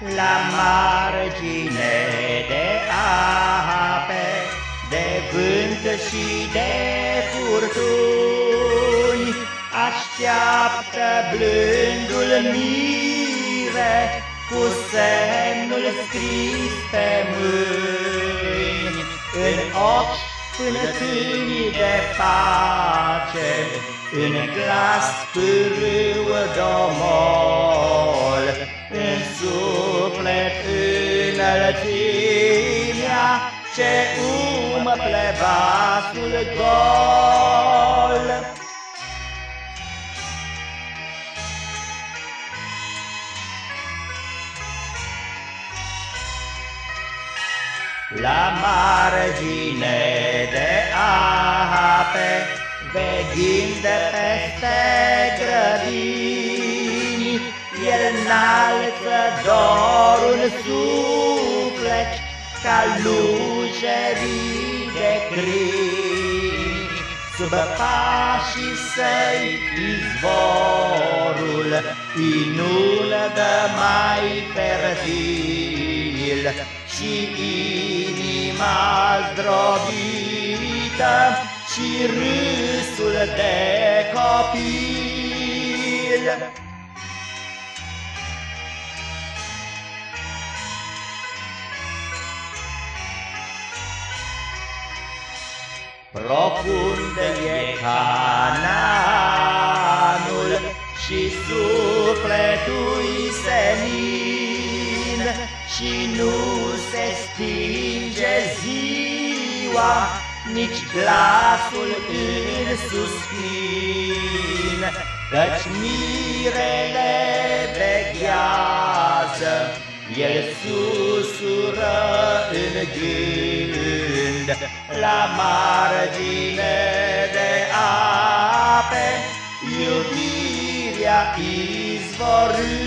La margine de ape, de vânt și de furtuni, Așteaptă blândul mire cu semnul scris pe mâini, În ochi fânătânii de pace, În glas pârâu domol, Ce umple vasul gol. La margine de ape, veghind peste grădini, El înalță dorul suflet ca lucerii de crini. Sub pașii săi izvorul inundă mai fertil și inima zdrobită și râsul de copil. Profund e cananul și sufletul senin și nu se stinge ziua, nici glasul în suspin, Căci mirele veghează, el susură în gând, La margine de ape, iubirea izvorând.